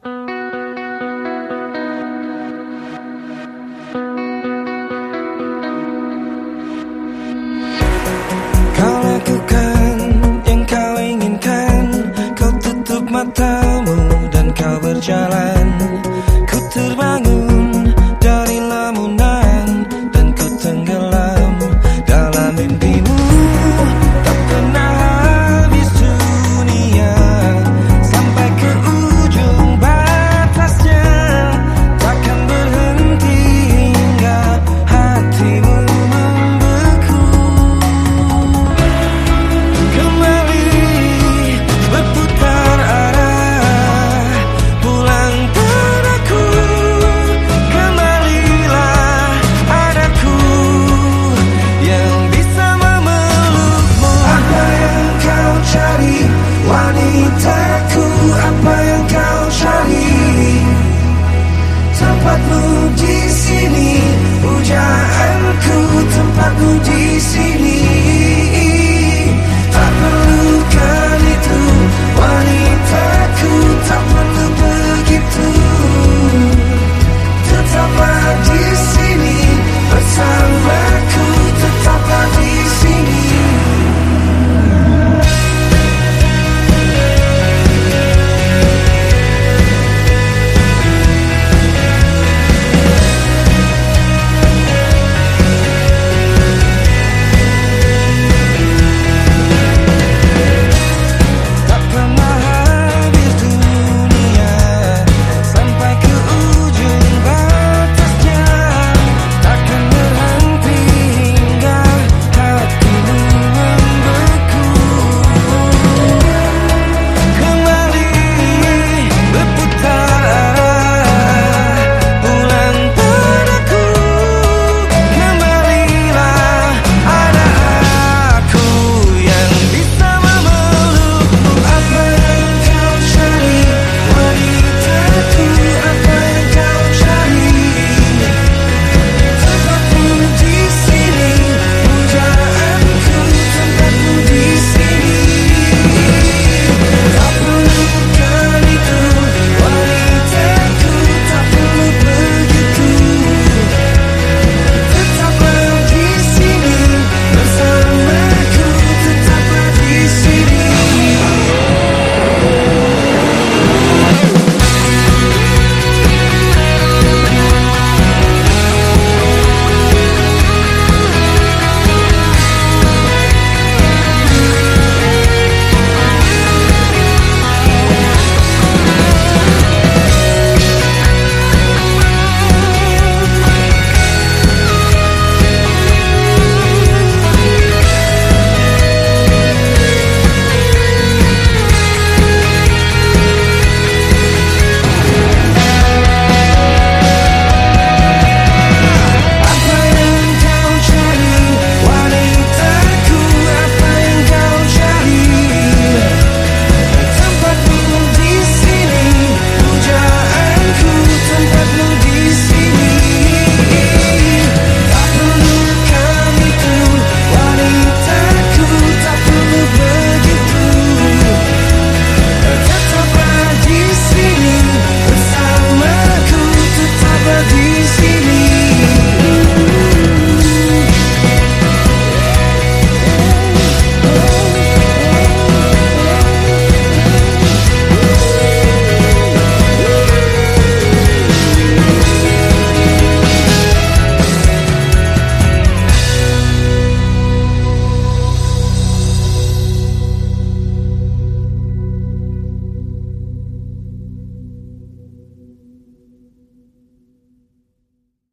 Kau lakukan yang kau inginkan. Kau tutup matamu dan kau berjalan. Ku terbangun